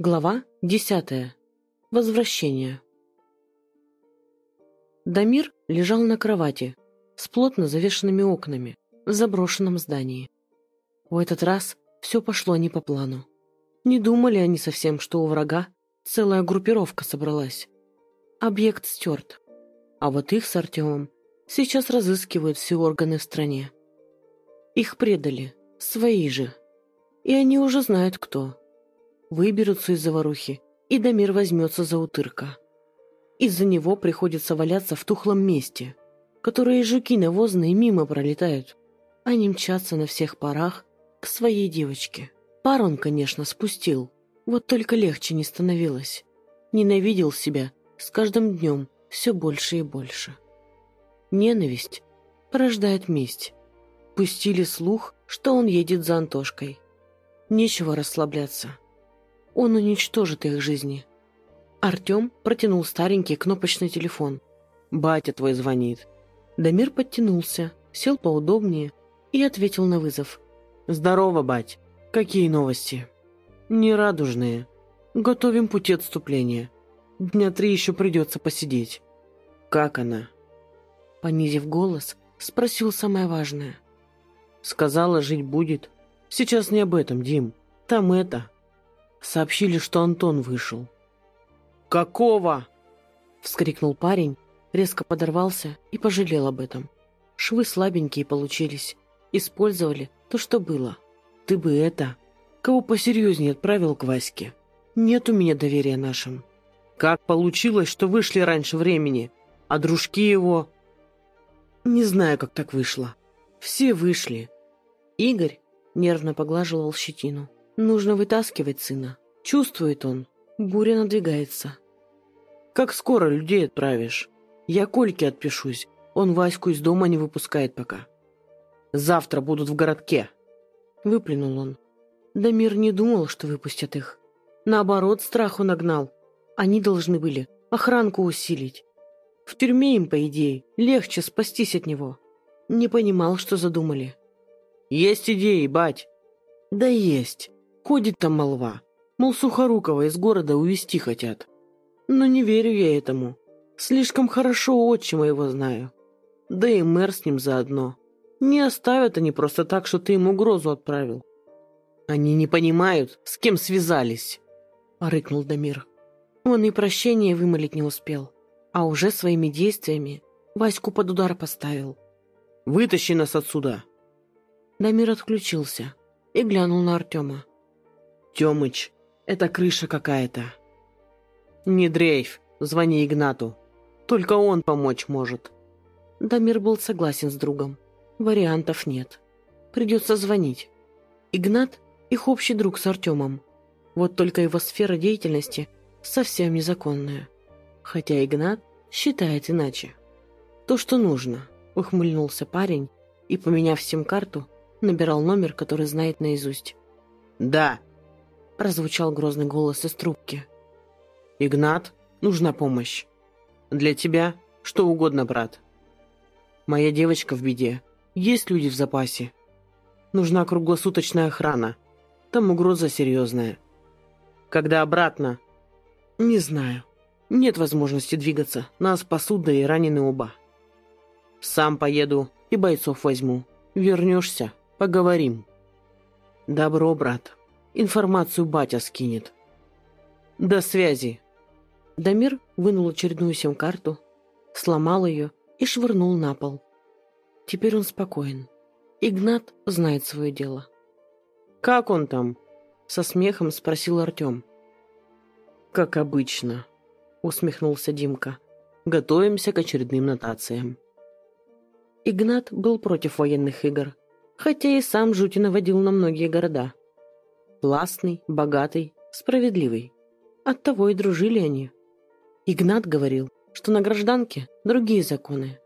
Глава десятая. Возвращение. Дамир лежал на кровати с плотно завешенными окнами в заброшенном здании. В этот раз все пошло не по плану. Не думали они совсем, что у врага целая группировка собралась. Объект стерт. А вот их с Артемом сейчас разыскивают все органы в стране. Их предали, свои же. И они уже знают, кто. Выберутся из заварухи, и Дамир возьмется за утырка. Из-за него приходится валяться в тухлом месте, которое жуки навозные мимо пролетают. Они мчатся на всех парах к своей девочке. Пар он, конечно, спустил, вот только легче не становилось. Ненавидел себя с каждым днем все больше и больше. Ненависть порождает месть. Пустили слух, что он едет за Антошкой. Нечего расслабляться. Он уничтожит их жизни. Артем протянул старенький кнопочный телефон. «Батя твой звонит». Дамир подтянулся, сел поудобнее и ответил на вызов. «Здорово, бать. Какие новости?» «Нерадужные. Готовим пути отступления. Дня три еще придется посидеть». «Как она?» Понизив голос, спросил самое важное. «Сказала, жить будет. Сейчас не об этом, Дим. Там это...» Сообщили, что Антон вышел. «Какого?» — вскрикнул парень, резко подорвался и пожалел об этом. Швы слабенькие получились. Использовали то, что было. Ты бы это... Кого посерьезнее отправил к Ваське? Нет у меня доверия нашим. Как получилось, что вышли раньше времени, а дружки его... Не знаю, как так вышло. Все вышли. Игорь нервно поглаживал щетину. Нужно вытаскивать сына. Чувствует он. Буря надвигается. Как скоро людей отправишь? Я Кольке отпишусь. Он Ваську из дома не выпускает пока. Завтра будут в городке. Выплюнул он. Дамир не думал, что выпустят их. Наоборот, страху нагнал. Они должны были охранку усилить. В тюрьме им, по идее, легче спастись от него. Не понимал, что задумали. «Есть идеи, бать?» «Да есть. Ходит там молва, мол, Сухорукова из города увезти хотят. Но не верю я этому. Слишком хорошо отчима его знаю. Да и мэр с ним заодно. Не оставят они просто так, что ты им угрозу отправил. Они не понимают, с кем связались, — рыкнул Дамир. Он и прощения вымолить не успел, а уже своими действиями Ваську под удар поставил. «Вытащи нас отсюда!» Дамир отключился и глянул на Артема. Тёмыч, это крыша какая-то. Не дрейф, звони Игнату. Только он помочь может. Дамир был согласен с другом. Вариантов нет. Придется звонить. Игнат – их общий друг с Артемом. Вот только его сфера деятельности совсем незаконная. Хотя Игнат считает иначе. То, что нужно, ухмыльнулся парень и, поменяв сим-карту, набирал номер, который знает наизусть. «Да», прозвучал грозный голос из трубки. «Игнат, нужна помощь. Для тебя что угодно, брат. Моя девочка в беде. Есть люди в запасе. Нужна круглосуточная охрана. Там угроза серьезная. Когда обратно? Не знаю. Нет возможности двигаться. Нас спасут, да и ранены оба. Сам поеду и бойцов возьму. Вернешься, поговорим. Добро, брат. Информацию батя скинет. До связи. Дамир вынул очередную сим-карту, сломал ее и швырнул на пол. Теперь он спокоен. Игнат знает свое дело. «Как он там?» — со смехом спросил Артем. «Как обычно», — усмехнулся Димка. «Готовимся к очередным нотациям». Игнат был против военных игр, хотя и сам жути наводил на многие города. Властный, богатый, справедливый. Оттого и дружили они. Игнат говорил, что на гражданке другие законы.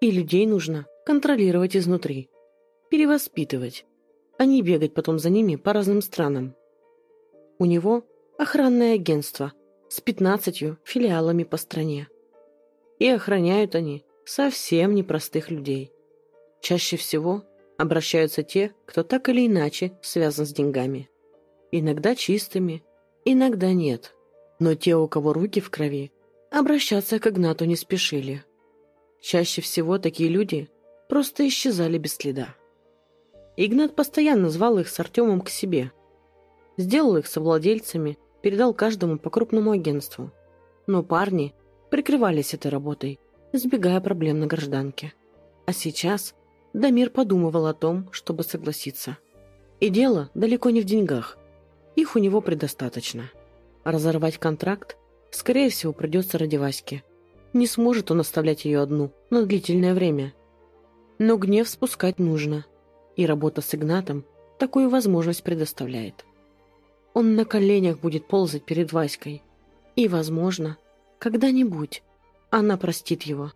И людей нужно контролировать изнутри. Перевоспитывать, а не бегать потом за ними по разным странам. У него охранное агентство с 15 филиалами по стране. И охраняют они совсем непростых людей. Чаще всего обращаются те, кто так или иначе связан с деньгами иногда чистыми, Иногда нет. Но те, у кого руки в крови, обращаться к Игнату не спешили. Чаще всего такие люди просто исчезали без следа. Игнат постоянно звал их с Артемом к себе. Сделал их совладельцами, передал каждому по крупному агентству. Но парни прикрывались этой работой, избегая проблем на гражданке. А сейчас Дамир подумывал о том, чтобы согласиться. И дело далеко не в деньгах. Их у него предостаточно. Разорвать контракт, скорее всего, придется ради Васьки. Не сможет он оставлять ее одну на длительное время. Но гнев спускать нужно. И работа с Игнатом такую возможность предоставляет. Он на коленях будет ползать перед Васькой. И, возможно, когда-нибудь она простит его.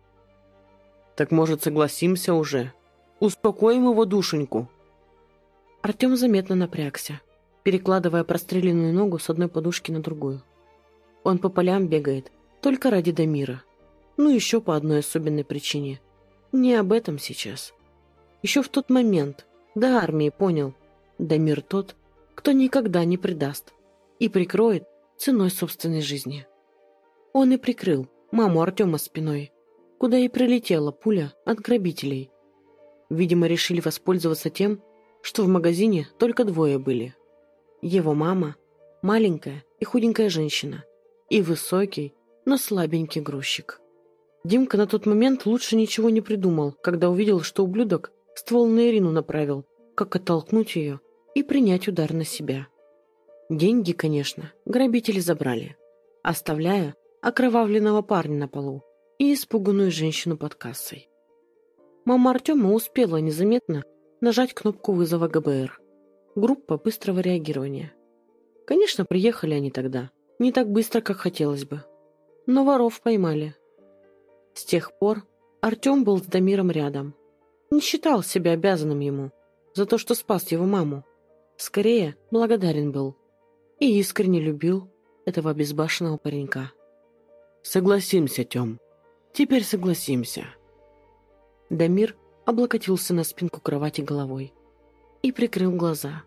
«Так, может, согласимся уже? Успокоим его душеньку?» Артем заметно напрягся, перекладывая простреленную ногу с одной подушки на другую. Он по полям бегает, только ради Дамира. Ну, еще по одной особенной причине. Не об этом сейчас. Еще в тот момент, до армии понял, Дамир тот, кто никогда не предаст и прикроет ценой собственной жизни. Он и прикрыл маму Артема спиной, куда и прилетела пуля от грабителей. Видимо, решили воспользоваться тем, что в магазине только двое были. Его мама, маленькая и худенькая женщина, и высокий, но слабенький грузчик. Димка на тот момент лучше ничего не придумал, когда увидел, что ублюдок ствол на Ирину направил, как оттолкнуть ее и принять удар на себя. Деньги, конечно, грабители забрали, оставляя окровавленного парня на полу и испуганную женщину под кассой. Мама Артема успела незаметно нажать кнопку вызова ГБР. Группа быстрого реагирования. Конечно, приехали они тогда. Не так быстро, как хотелось бы. Но воров поймали. С тех пор Артем был с Дамиром рядом. Не считал себя обязанным ему за то, что спас его маму. Скорее, благодарен был. И искренне любил этого безбашенного паренька. «Согласимся, Тем. Теперь согласимся». Дамир облокотился на спинку кровати головой и прикрыл глаза.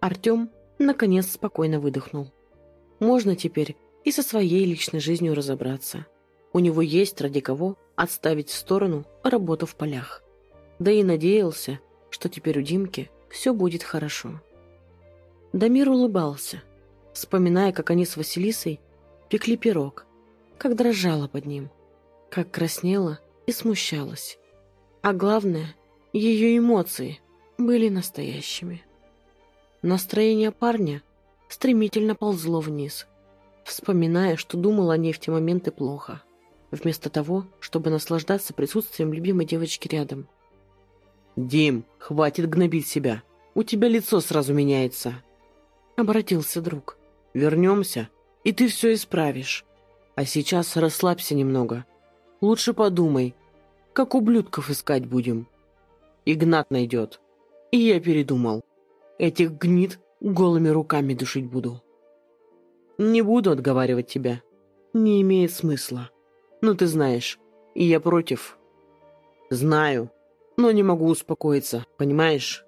Артем, наконец, спокойно выдохнул. Можно теперь и со своей личной жизнью разобраться. У него есть ради кого отставить в сторону работу в полях. Да и надеялся, что теперь у Димки все будет хорошо. Дамир улыбался, вспоминая, как они с Василисой пекли пирог, как дрожала под ним, как краснела и смущалась. А главное, ее эмоции были настоящими. Настроение парня стремительно ползло вниз, вспоминая, что думал о ней в те моменты плохо, вместо того, чтобы наслаждаться присутствием любимой девочки рядом. «Дим, хватит гнобить себя. У тебя лицо сразу меняется», — обратился друг. «Вернемся, и ты все исправишь. А сейчас расслабься немного. Лучше подумай, как ублюдков искать будем. Игнат найдет. И я передумал. Этих гнид голыми руками душить буду. Не буду отговаривать тебя. Не имеет смысла. Но ты знаешь, и я против. Знаю, но не могу успокоиться, понимаешь?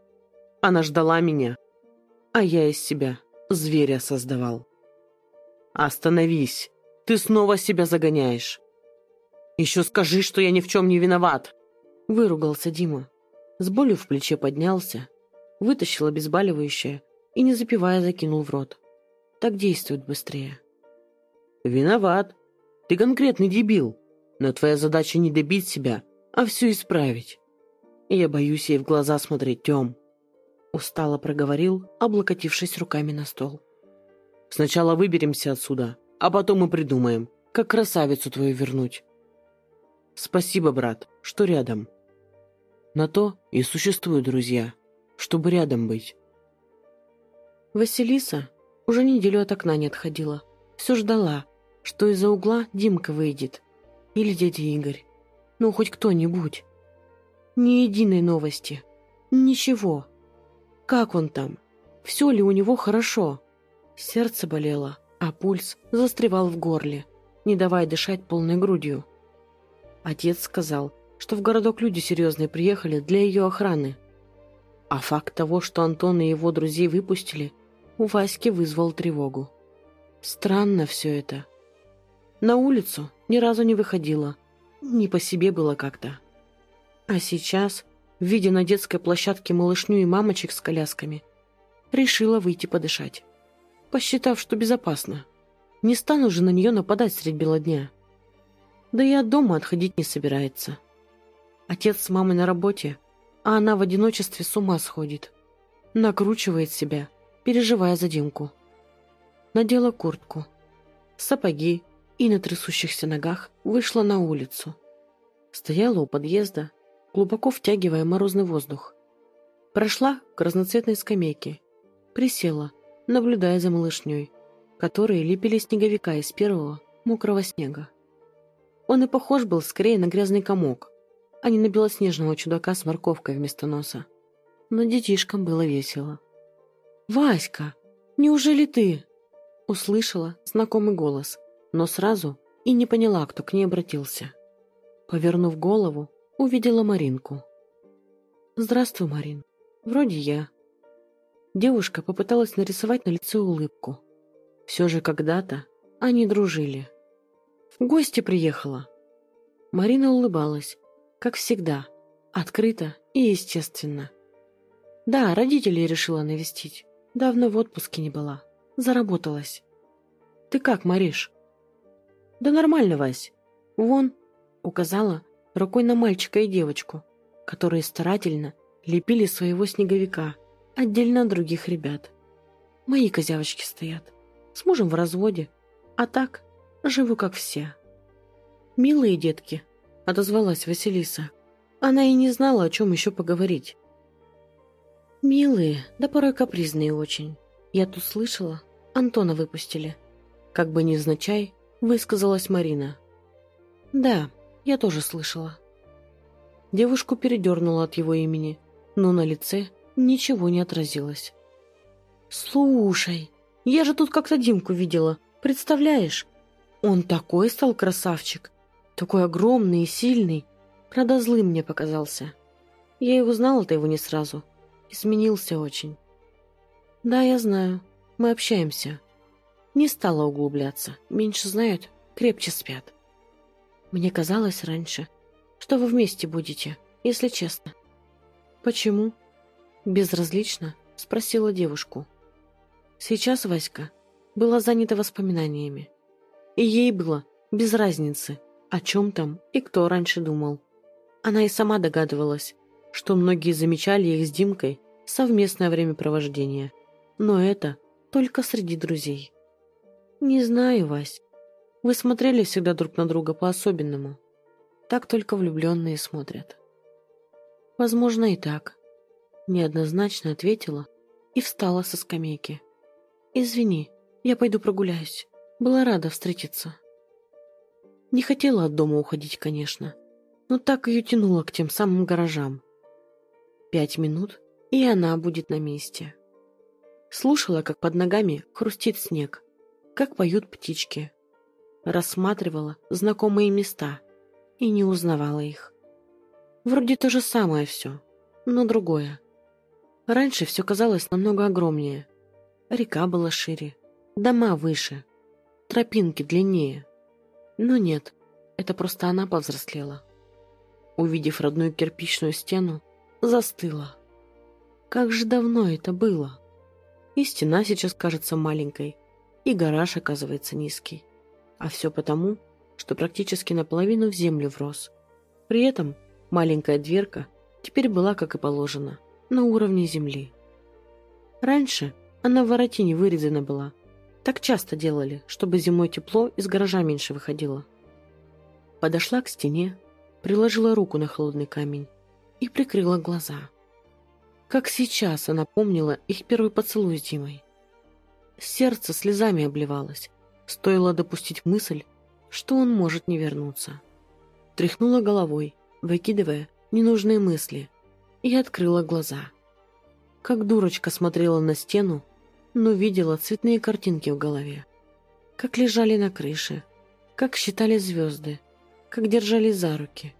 Она ждала меня, а я из себя зверя создавал. Остановись, ты снова себя загоняешь. «Еще скажи, что я ни в чем не виноват!» Выругался Дима. С болью в плече поднялся, вытащил обезболивающее и, не запивая, закинул в рот. Так действует быстрее. «Виноват. Ты конкретный дебил. Но твоя задача не добить себя, а все исправить. И я боюсь ей в глаза смотреть, Тем». Устало проговорил, облокотившись руками на стол. «Сначала выберемся отсюда, а потом мы придумаем, как красавицу твою вернуть». Спасибо, брат, что рядом. На то и существуют друзья, чтобы рядом быть. Василиса уже неделю от окна не отходила. Все ждала, что из-за угла Димка выйдет. Или дядя Игорь. Ну, хоть кто-нибудь. Ни единой новости. Ничего. Как он там? Все ли у него хорошо? Сердце болело, а пульс застревал в горле, не давая дышать полной грудью. Отец сказал, что в городок люди серьезные приехали для ее охраны. А факт того, что Антон и его друзей выпустили, у Васьки вызвал тревогу. Странно все это. На улицу ни разу не выходила. Не по себе было как-то. А сейчас, видя на детской площадке малышню и мамочек с колясками, решила выйти подышать, посчитав, что безопасно. Не стану же на нее нападать средь бела дня. Да и от дома отходить не собирается. Отец с мамой на работе, а она в одиночестве с ума сходит. Накручивает себя, переживая за Димку. Надела куртку, сапоги и на трясущихся ногах вышла на улицу. Стояла у подъезда, глубоко втягивая морозный воздух. Прошла к разноцветной скамейке, присела, наблюдая за малышней, которые лепили снеговика из первого мокрого снега. Он и похож был скорее на грязный комок, а не на белоснежного чудака с морковкой вместо носа. Но детишкам было весело. «Васька, неужели ты?» Услышала знакомый голос, но сразу и не поняла, кто к ней обратился. Повернув голову, увидела Маринку. «Здравствуй, Марин. Вроде я». Девушка попыталась нарисовать на лице улыбку. Все же когда-то они дружили. «В гости приехала». Марина улыбалась, как всегда, открыто и естественно. Да, родителей решила навестить. Давно в отпуске не была. Заработалась. Ты как, Мариш? Да нормально, Вась. Вон, указала рукой на мальчика и девочку, которые старательно лепили своего снеговика, отдельно от других ребят. Мои козявочки стоят. С мужем в разводе. А так, живу как все. Милые детки, — отозвалась Василиса. Она и не знала, о чем еще поговорить. «Милые, да порой капризные очень. Я тут слышала, Антона выпустили». Как бы невзначай, высказалась Марина. «Да, я тоже слышала». Девушку передернула от его имени, но на лице ничего не отразилось. «Слушай, я же тут как-то Димку видела, представляешь? Он такой стал красавчик. Такой огромный и сильный. Правда, злым мне показался. Я и узнала-то его не сразу. Изменился очень. Да, я знаю. Мы общаемся. Не стала углубляться. Меньше знают, крепче спят. Мне казалось раньше, что вы вместе будете, если честно. Почему? Безразлично спросила девушку. Сейчас Васька была занята воспоминаниями. И ей было без разницы, о чем там и кто раньше думал. Она и сама догадывалась, что многие замечали их с Димкой совместное времяпровождение. Но это только среди друзей. «Не знаю, Вась. Вы смотрели всегда друг на друга по-особенному. Так только влюбленные смотрят». «Возможно, и так», — неоднозначно ответила и встала со скамейки. «Извини, я пойду прогуляюсь. Была рада встретиться». Не хотела от дома уходить, конечно, но так ее тянуло к тем самым гаражам. Пять минут, и она будет на месте. Слушала, как под ногами хрустит снег, как поют птички. Рассматривала знакомые места и не узнавала их. Вроде то же самое все, но другое. Раньше все казалось намного огромнее. Река была шире, дома выше, тропинки длиннее. Но нет, это просто она повзрослела. Увидев родную кирпичную стену, застыла. Как же давно это было? И стена сейчас кажется маленькой, и гараж оказывается низкий. А все потому, что практически наполовину в землю врос. При этом маленькая дверка теперь была, как и положено, на уровне земли. Раньше она в воротине вырезана была – так часто делали, чтобы зимой тепло из гаража меньше выходило. Подошла к стене, приложила руку на холодный камень и прикрыла глаза. Как сейчас она помнила их первый поцелуй с Димой. Сердце слезами обливалось, стоило допустить мысль, что он может не вернуться. Тряхнула головой, выкидывая ненужные мысли, и открыла глаза. Как дурочка смотрела на стену, но видела цветные картинки в голове. Как лежали на крыше, как считали звезды, как держали за руки.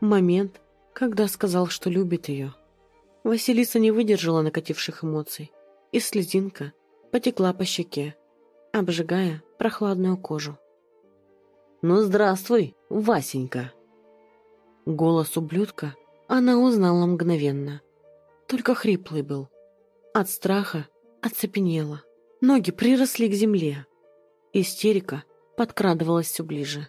Момент, когда сказал, что любит ее. Василиса не выдержала накативших эмоций, и слезинка потекла по щеке. обжигая прохладную кожу. «Ну, здравствуй, Васенька!» Голос ублюдка она узнала мгновенно. Только хриплый был. От страха оцепенела. Ноги приросли к земле. Истерика подкрадывалась все ближе.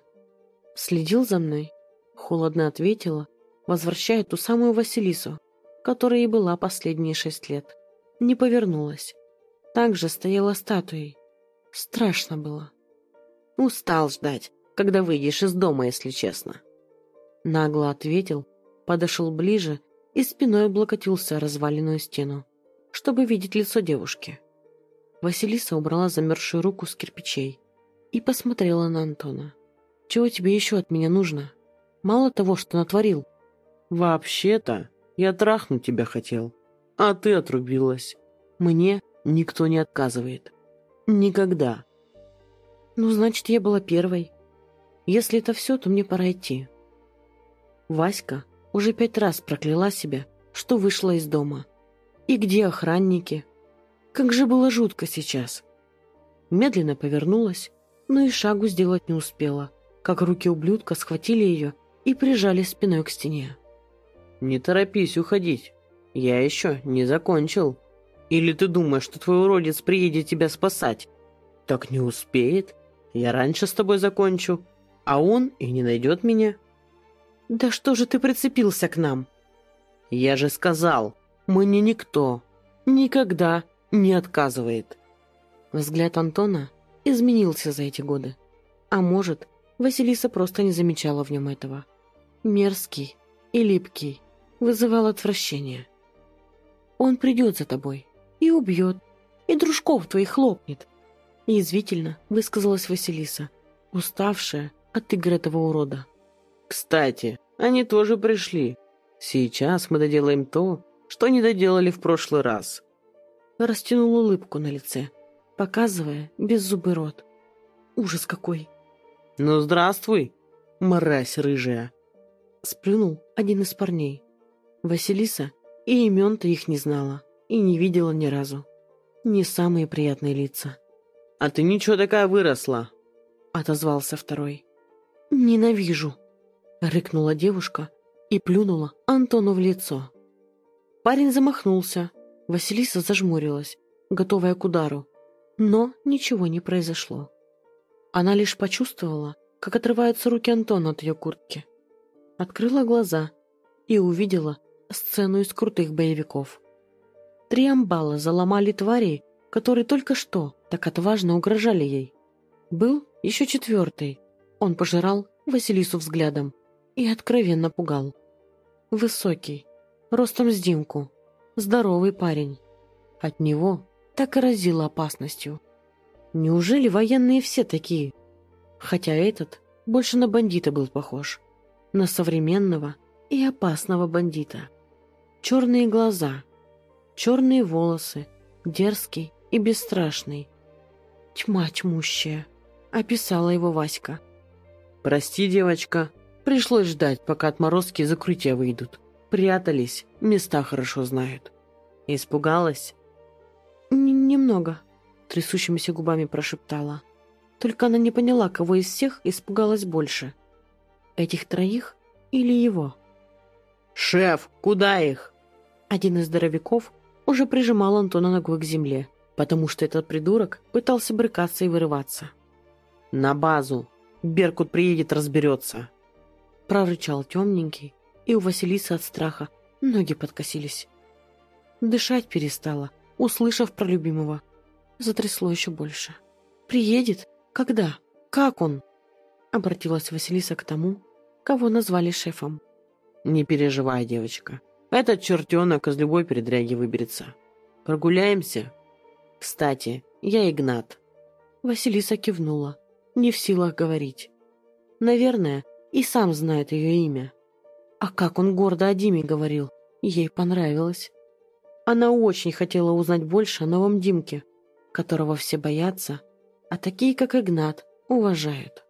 «Следил за мной?» Холодно ответила, возвращая ту самую Василису, которая и была последние шесть лет. Не повернулась. Так же стояла статуей. Страшно было. «Устал ждать, когда выйдешь из дома, если честно». Нагло ответил, подошел ближе и спиной облокотился о разваленную стену, чтобы видеть лицо девушки. Василиса убрала замерзшую руку с кирпичей и посмотрела на Антона. «Чего тебе еще от меня нужно? Мало того, что натворил». «Вообще-то я трахнуть тебя хотел, а ты отрубилась. Мне никто не отказывает. Никогда». «Ну, значит, я была первой. Если это все, то мне пора идти». Васька уже пять раз прокляла себя, что вышла из дома. И где охранники? Как же было жутко сейчас. Медленно повернулась, но и шагу сделать не успела, как руки ублюдка схватили ее и прижали спиной к стене. «Не торопись уходить. Я еще не закончил. Или ты думаешь, что твой уродец приедет тебя спасать? Так не успеет. Я раньше с тобой закончу, а он и не найдет меня». «Да что же ты прицепился к нам?» «Я же сказал, мы не никто. Никогда не отказывает. Взгляд Антона изменился за эти годы. А может, Василиса просто не замечала в нем этого. Мерзкий и липкий, вызывал отвращение. Он придет за тобой и убьет, и дружков твоих хлопнет. Язвительно высказалась Василиса, уставшая от игр этого урода. «Кстати, они тоже пришли. Сейчас мы доделаем то, что не доделали в прошлый раз растянул улыбку на лице, показывая беззубый рот. Ужас какой! «Ну, здравствуй, мразь рыжая!» Сплюнул один из парней. Василиса и имен-то их не знала, и не видела ни разу. Не самые приятные лица. «А ты ничего такая выросла!» Отозвался второй. «Ненавижу!» Рыкнула девушка и плюнула Антону в лицо. Парень замахнулся, Василиса зажмурилась, готовая к удару, но ничего не произошло. Она лишь почувствовала, как отрываются руки Антона от ее куртки. Открыла глаза и увидела сцену из крутых боевиков. Три амбала заломали тварей, которые только что так отважно угрожали ей. Был еще четвертый. Он пожирал Василису взглядом и откровенно пугал. Высокий, ростом с Димку, здоровый парень. От него так и разило опасностью. Неужели военные все такие? Хотя этот больше на бандита был похож. На современного и опасного бандита. Черные глаза, черные волосы, дерзкий и бесстрашный. Тьма тьмущая, описала его Васька. «Прости, девочка, пришлось ждать, пока отморозки из укрытия выйдут. Прятались, места хорошо знают. Испугалась? Н «Немного», — трясущимися губами прошептала. Только она не поняла, кого из всех испугалась больше. Этих троих или его? «Шеф, куда их?» Один из здоровяков уже прижимал Антона ногой к земле, потому что этот придурок пытался брыкаться и вырываться. «На базу. Беркут приедет, разберется», — прорычал темненький, и у Василисы от страха ноги подкосились. Дышать перестала, услышав про любимого. Затрясло еще больше. «Приедет? Когда? Как он?» Обратилась Василиса к тому, кого назвали шефом. «Не переживай, девочка. Этот чертенок из любой передряги выберется. Прогуляемся? Кстати, я Игнат». Василиса кивнула, не в силах говорить. Наверное, и сам знает ее имя. А как он гордо о Диме говорил, ей понравилось. Она очень хотела узнать больше о новом Димке, которого все боятся, а такие, как Игнат, уважают.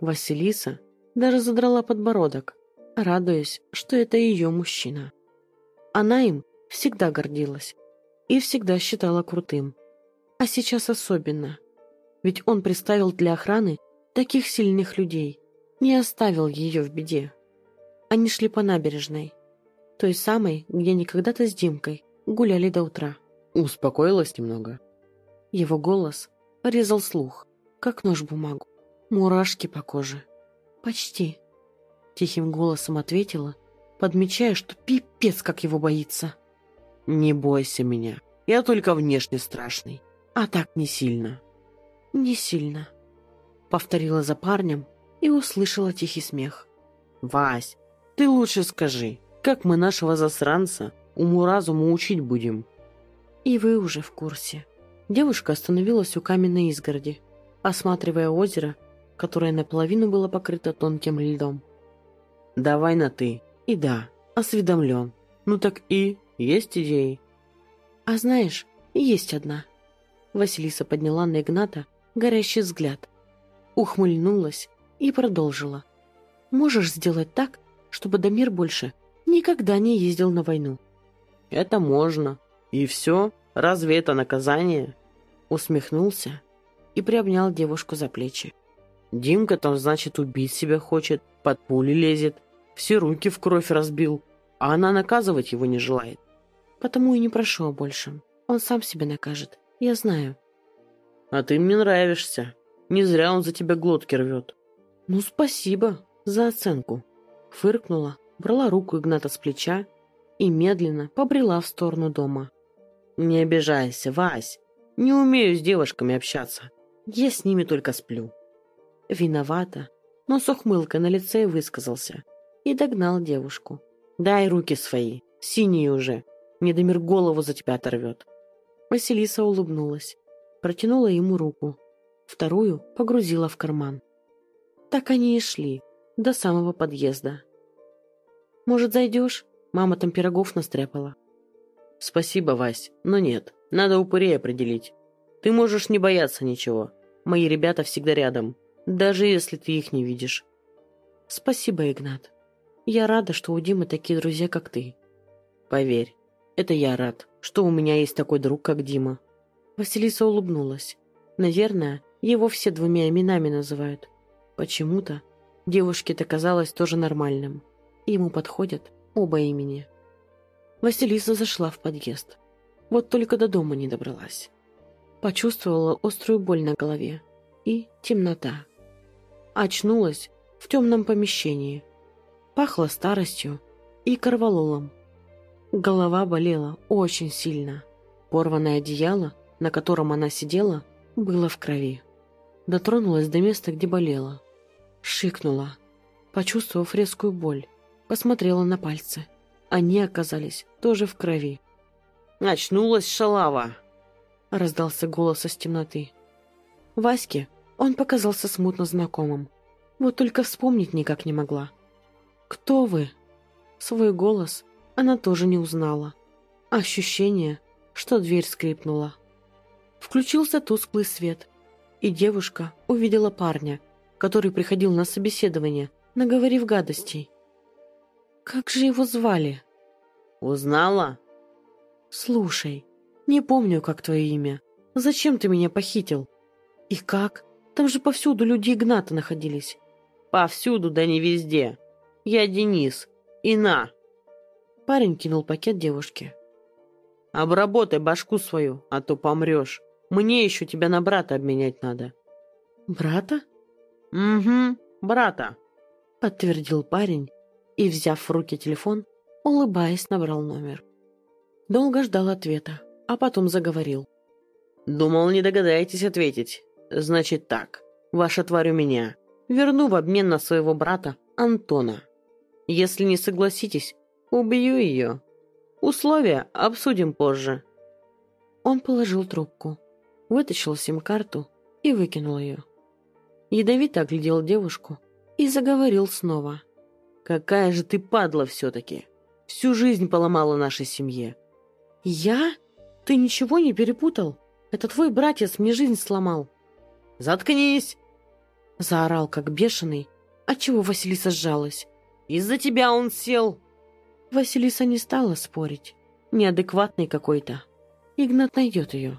Василиса даже задрала подбородок, радуясь, что это ее мужчина. Она им всегда гордилась и всегда считала крутым. А сейчас особенно. Ведь он представил для охраны таких сильных людей, не оставил ее в беде. Они шли по набережной, той самой, где они когда-то с Димкой гуляли до утра. Успокоилась немного. Его голос резал слух, как нож бумагу. Мурашки по коже. «Почти», — тихим голосом ответила, подмечая, что пипец как его боится. «Не бойся меня. Я только внешне страшный, а так не сильно». «Не сильно», — повторила за парнем и услышала тихий смех. «Вась, ты лучше скажи, как мы нашего засранца уму-разуму учить будем?» «И вы уже в курсе». Девушка остановилась у каменной изгороди, осматривая озеро, которое наполовину было покрыто тонким льдом. «Давай на «ты». И да, осведомлен. Ну так и есть идеи?» «А знаешь, есть одна». Василиса подняла на Игната горящий взгляд, ухмыльнулась и продолжила. «Можешь сделать так, чтобы Дамир больше никогда не ездил на войну?» «Это можно. И все? Разве это наказание?» Усмехнулся и приобнял девушку за плечи. «Димка там, значит, убить себя хочет, под пули лезет, все руки в кровь разбил, а она наказывать его не желает». «Потому и не прошу о большем. Он сам себя накажет. Я знаю». «А ты мне нравишься. Не зря он за тебя глотки рвет». «Ну, спасибо за оценку», — фыркнула, брала руку Игната с плеча и медленно побрела в сторону дома. «Не обижайся, Вась. Не умею с девушками общаться. Я с ними только сплю». Виновата, но с ухмылкой на лице высказался и догнал девушку. «Дай руки свои, синие уже. Недомир голову за тебя оторвет». Василиса улыбнулась, протянула ему руку, вторую погрузила в карман. Так они и шли, до самого подъезда. «Может, зайдешь? Мама там пирогов настряпала». «Спасибо, Вась, но нет, надо упырей определить. Ты можешь не бояться ничего. Мои ребята всегда рядом, даже если ты их не видишь». «Спасибо, Игнат. Я рада, что у Димы такие друзья, как ты». «Поверь, это я рад, что у меня есть такой друг, как Дима». Василиса улыбнулась. Наверное, его все двумя именами называют. Почему-то девушке это казалось тоже нормальным. Ему подходят оба имени. Василиса зашла в подъезд. Вот только до дома не добралась. Почувствовала острую боль на голове и темнота. Очнулась в темном помещении. Пахло старостью и корвалолом. Голова болела очень сильно. Порванное одеяло, на котором она сидела, было в крови. Дотронулась до места, где болела. Шикнула, почувствовав резкую боль. Посмотрела на пальцы. Они оказались тоже в крови. «Очнулась шалава!» Раздался голос из темноты. Ваське он показался смутно знакомым. Вот только вспомнить никак не могла. «Кто вы?» Свой голос она тоже не узнала. Ощущение, что дверь скрипнула. Включился тусклый свет, и девушка увидела парня, который приходил на собеседование, наговорив гадостей. Как же его звали? Узнала? Слушай, не помню, как твое имя. Зачем ты меня похитил? И как? Там же повсюду люди Игната находились. Повсюду, да не везде. Я Денис. И на. Парень кинул пакет девушке. Обработай башку свою, а то помрешь. Мне еще тебя на брата обменять надо. Брата? Угу, брата. Подтвердил парень и, взяв в руки телефон, улыбаясь, набрал номер. Долго ждал ответа, а потом заговорил. «Думал, не догадаетесь ответить. Значит так, ваша тварь у меня. Верну в обмен на своего брата Антона. Если не согласитесь, убью ее. Условия обсудим позже». Он положил трубку, вытащил сим-карту и выкинул ее. Ядовито оглядел девушку и заговорил снова. Какая же ты падла все-таки. Всю жизнь поломала нашей семье. Я? Ты ничего не перепутал? Это твой братец мне жизнь сломал. Заткнись! Заорал, как бешеный, отчего Василиса сжалась. Из-за тебя он сел. Василиса не стала спорить. Неадекватный какой-то. Игнат найдет ее.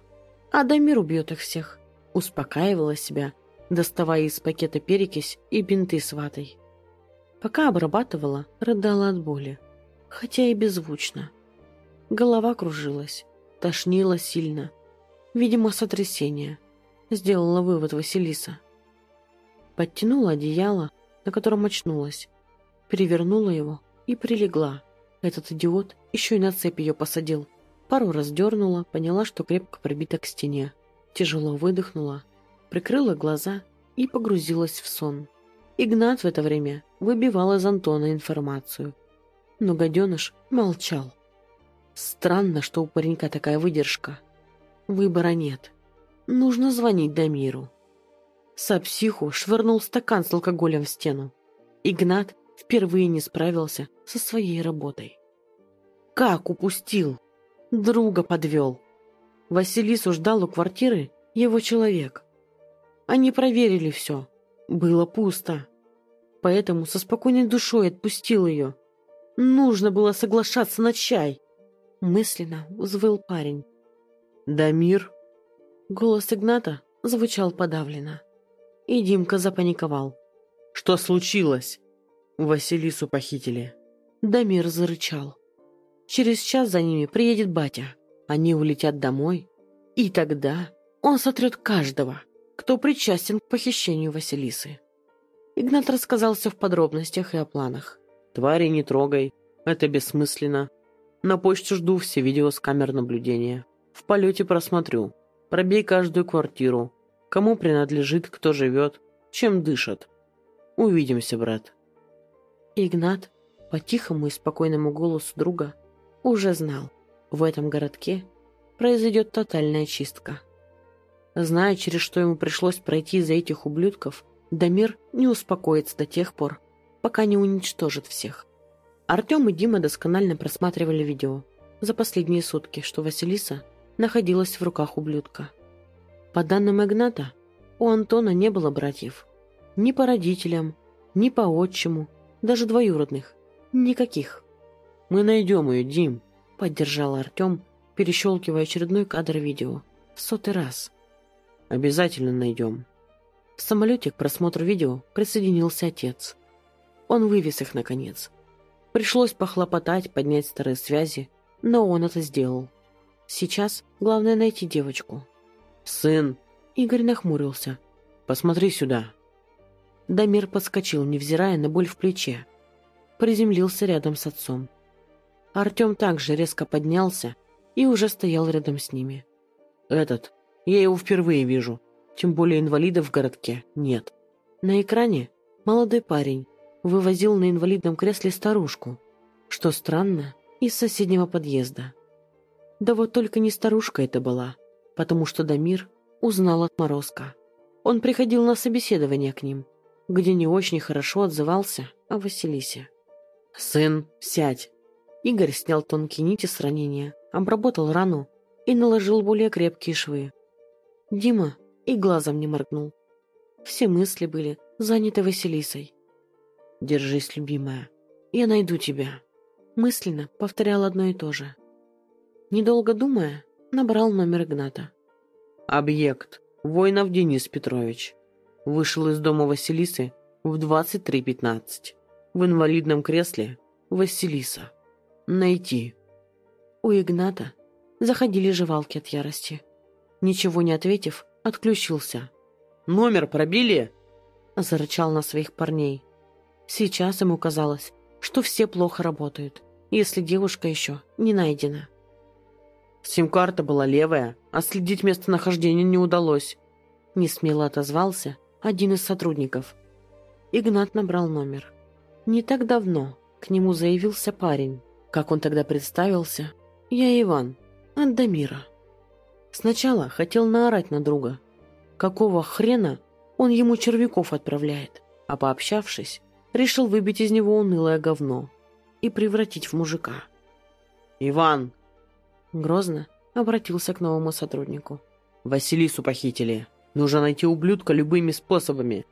А Дамир убьет их всех. Успокаивала себя, доставая из пакета перекись и бинты с ватой. Пока обрабатывала, рыдала от боли, хотя и беззвучно. Голова кружилась, тошнила сильно. Видимо, сотрясение. Сделала вывод Василиса. Подтянула одеяло, на котором очнулась, перевернула его и прилегла. Этот идиот еще и на цепь ее посадил. Пару раз дернула, поняла, что крепко пробита к стене. Тяжело выдохнула, прикрыла глаза и погрузилась в сон. Игнат в это время выбивал из Антона информацию. Но гаденыш молчал. Странно, что у паренька такая выдержка. Выбора нет. Нужно звонить Дамиру. Сапсиху швырнул стакан с алкоголем в стену. Игнат впервые не справился со своей работой. Как упустил? Друга подвел. Василису ждал у квартиры его человек. Они проверили все. Было пусто. Поэтому со спокойной душой отпустил ее. Нужно было соглашаться на чай. Мысленно взвыл парень. «Дамир?» Голос Игната звучал подавленно. И Димка запаниковал. «Что случилось?» Василису похитили. Дамир зарычал. Через час за ними приедет батя. Они улетят домой. И тогда он сотрет каждого, кто причастен к похищению Василисы. Игнат рассказался в подробностях и о планах. «Твари не трогай. Это бессмысленно. На почту жду все видео с камер наблюдения. В полете просмотрю. Пробей каждую квартиру. Кому принадлежит, кто живет, чем дышат. Увидимся, брат. Игнат, по тихому и спокойному голосу друга, уже знал, в этом городке произойдет тотальная чистка. Зная, через что ему пришлось пройти за этих ублюдков, Дамир не успокоится до тех пор, пока не уничтожит всех. Артем и Дима досконально просматривали видео за последние сутки, что Василиса находилась в руках ублюдка. По данным Игната, у Антона не было братьев. Ни по родителям, ни по отчиму, даже двоюродных. Никаких. «Мы найдем ее, Дим», — поддержал Артем, перещелкивая очередной кадр видео. В сотый раз. «Обязательно найдем». В самолете к просмотру видео присоединился отец. Он вывез их, наконец. Пришлось похлопотать, поднять старые связи, но он это сделал. Сейчас главное найти девочку. «Сын!» Игорь нахмурился. «Посмотри сюда!» Дамир подскочил, невзирая на боль в плече. Приземлился рядом с отцом. Артем также резко поднялся и уже стоял рядом с ними. «Этот. Я его впервые вижу. Тем более инвалидов в городке нет». На экране молодой парень вывозил на инвалидном кресле старушку, что странно, из соседнего подъезда. Да вот только не старушка это была, потому что Дамир узнал от Морозка. Он приходил на собеседование к ним, где не очень хорошо отзывался о Василисе. «Сын, сядь!» Игорь снял тонкие нити с ранения, обработал рану и наложил более крепкие швы. Дима и глазом не моргнул. Все мысли были заняты Василисой. «Держись, любимая, я найду тебя», мысленно повторял одно и то же. Недолго думая, набрал номер Игната. «Объект. Воинов Денис Петрович. Вышел из дома Василисы в 23.15. В инвалидном кресле Василиса. Найти». У Игната заходили жевалки от ярости. Ничего не ответив, отключился. «Номер пробили?» Зарычал на своих парней. Сейчас ему казалось, что все плохо работают, если девушка еще не найдена. Сим-карта была левая, а следить местонахождение не удалось. Несмело отозвался один из сотрудников. Игнат набрал номер. Не так давно к нему заявился парень. Как он тогда представился? Я Иван, от Дамира. Сначала хотел наорать на друга. Какого хрена он ему червяков отправляет? А пообщавшись, решил выбить из него унылое говно и превратить в мужика. «Иван, Грозно обратился к новому сотруднику. «Василису похитили. Нужно найти ублюдка любыми способами.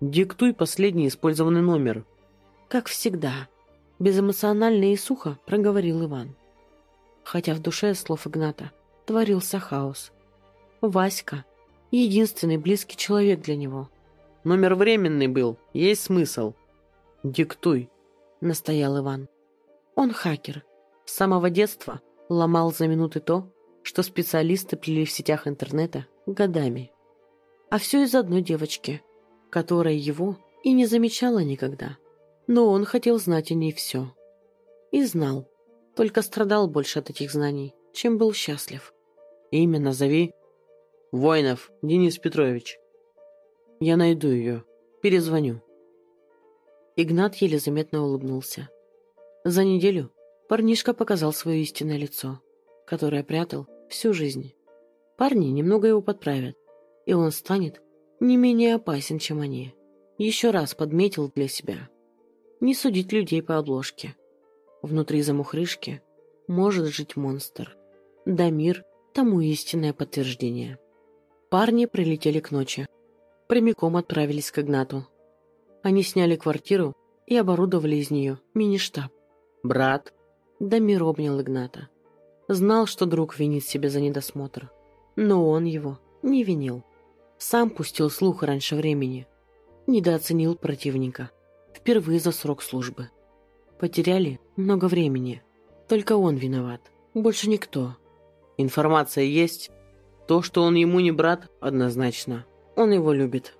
Диктуй последний использованный номер». «Как всегда», — безэмоционально и сухо проговорил Иван. Хотя в душе слов Игната творился хаос. Васька Единственный близкий человек для него. Номер временный был, есть смысл. Диктуй, настоял Иван. Он хакер. С самого детства ломал за минуты то, что специалисты плели в сетях интернета годами. А все из одной девочки, которая его и не замечала никогда. Но он хотел знать о ней все. И знал, только страдал больше от этих знаний, чем был счастлив. Имя назови. Воинов Денис Петрович. Я найду ее. Перезвоню. Игнат еле заметно улыбнулся. За неделю парнишка показал свое истинное лицо, которое прятал всю жизнь. Парни немного его подправят, и он станет не менее опасен, чем они. Еще раз подметил для себя. Не судить людей по обложке. Внутри замухрышки может жить монстр. Дамир тому истинное подтверждение. Парни прилетели к ночи. Прямиком отправились к Игнату. Они сняли квартиру и оборудовали из нее мини-штаб. «Брат?» Дамир обнял Игната. Знал, что друг винит себя за недосмотр. Но он его не винил. Сам пустил слух раньше времени. Недооценил противника. Впервые за срок службы. Потеряли много времени. Только он виноват. Больше никто. Информация есть. То, что он ему не брат, однозначно. Он его любит.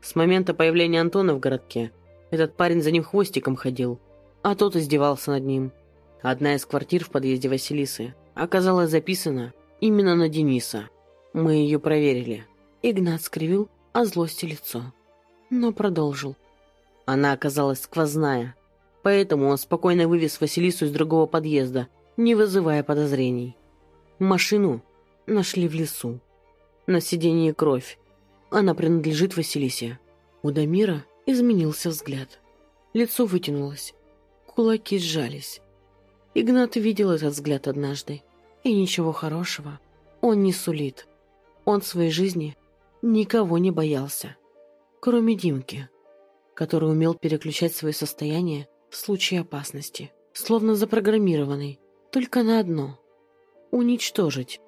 С момента появления Антона в городке этот парень за ним хвостиком ходил, а тот издевался над ним. Одна из квартир в подъезде Василисы оказалась записана именно на Дениса. Мы ее проверили. Игнат скривил от злости лицо, но продолжил. Она оказалась сквозная, поэтому он спокойно вывез Василису из другого подъезда, не вызывая подозрений. Машину нашли в лесу. На сиденье кровь. Она принадлежит Василисе. У Дамира изменился взгляд. Лицо вытянулось. Кулаки сжались. Игнат видел этот взгляд однажды. И ничего хорошего он не сулит. Он в своей жизни никого не боялся. Кроме Димки, который умел переключать свое состояние в случае опасности. Словно запрограммированный. Только на одно – уничтожить.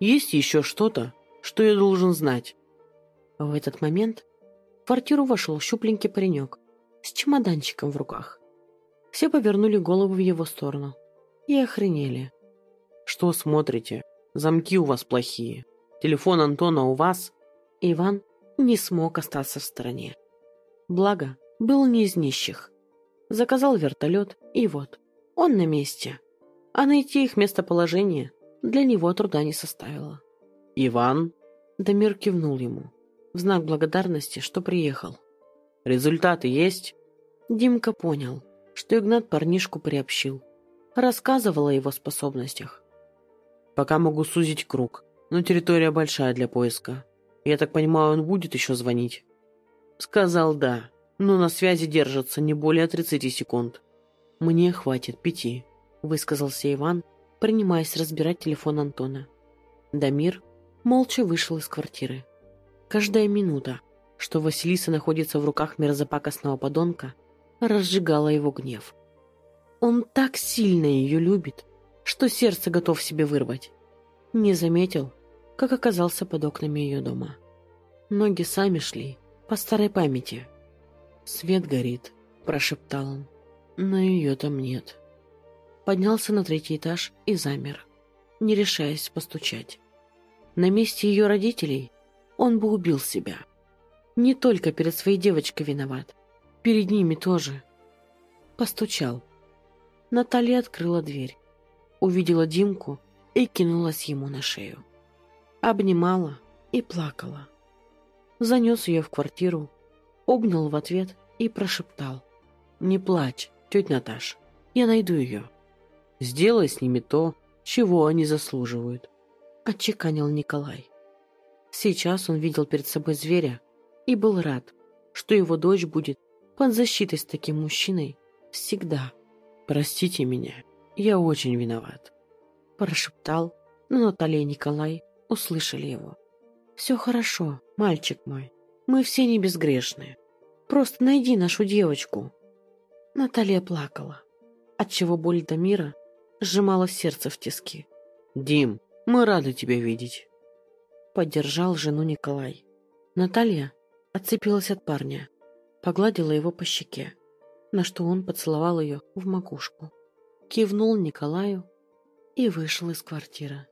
Есть еще что-то, что я должен знать?» В этот момент в квартиру вошел щупленький паренек с чемоданчиком в руках. Все повернули голову в его сторону и охренели. «Что смотрите? Замки у вас плохие. Телефон Антона у вас?» Иван не смог остаться в стороне. Благо, был не из нищих. Заказал вертолет, и вот, он на месте. А найти их местоположение для него труда не составило. «Иван?» Дамир кивнул ему, в знак благодарности, что приехал. «Результаты есть?» Димка понял, что Игнат парнишку приобщил. Рассказывал о его способностях. «Пока могу сузить круг, но территория большая для поиска. Я так понимаю, он будет еще звонить?» Сказал «да», но на связи держится не более 30 секунд. «Мне хватит пяти», — высказался Иван, принимаясь разбирать телефон Антона. Дамир молча вышел из квартиры. Каждая минута, что Василиса находится в руках мерзопакостного подонка, разжигала его гнев. Он так сильно ее любит, что сердце готов себе вырвать. Не заметил, как оказался под окнами ее дома. Ноги сами шли, по старой памяти. «Свет горит», – прошептал он, – «но ее там нет» поднялся на третий этаж и замер, не решаясь постучать. На месте ее родителей он бы убил себя. Не только перед своей девочкой виноват, перед ними тоже. Постучал. Наталья открыла дверь, увидела Димку и кинулась ему на шею. Обнимала и плакала. Занес ее в квартиру, обнял в ответ и прошептал. «Не плачь, тетя Наташ, я найду ее». Сделай с ними то, чего они заслуживают», — отчеканил Николай. Сейчас он видел перед собой зверя и был рад, что его дочь будет под защитой с таким мужчиной всегда. «Простите меня, я очень виноват», — прошептал, но Наталья и Николай услышали его. «Все хорошо, мальчик мой, мы все не безгрешные. Просто найди нашу девочку». Наталья плакала, отчего боль до мира сжимало сердце в тиски. «Дим, мы рады тебя видеть». Поддержал жену Николай. Наталья отцепилась от парня, погладила его по щеке, на что он поцеловал ее в макушку, кивнул Николаю и вышел из квартиры.